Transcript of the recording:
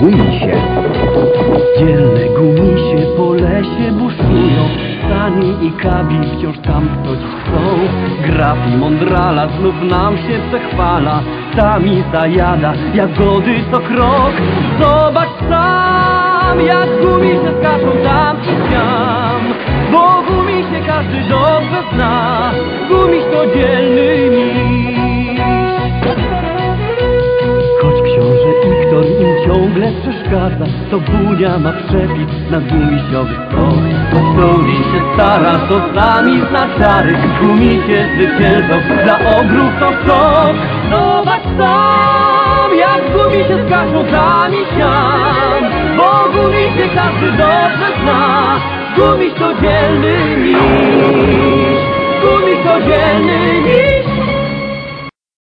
Gumisie. Dzielne gumisie po lesie buszują. Stani i Kabi wciąż tam ktoś chcą. Graf i mądrala znów nam się przechwala Sami zajada jagody co krok. Zobacz sam jak gumisie skaczą tam i tam. Bo gumisie każdy dobrze zna. Gumiś to dzielny przeszkadza To Bunia ma przepis na gumisiowy Choć Tony się stara, to z nami zna czary. Gumisie zwyciężą, dla ogrów to szok Zobacz sam, jak gumisie skaczą tam i Bo gumisie każdy dobrze zna. Gumiś to dzielny miś. Gumiś to dzielny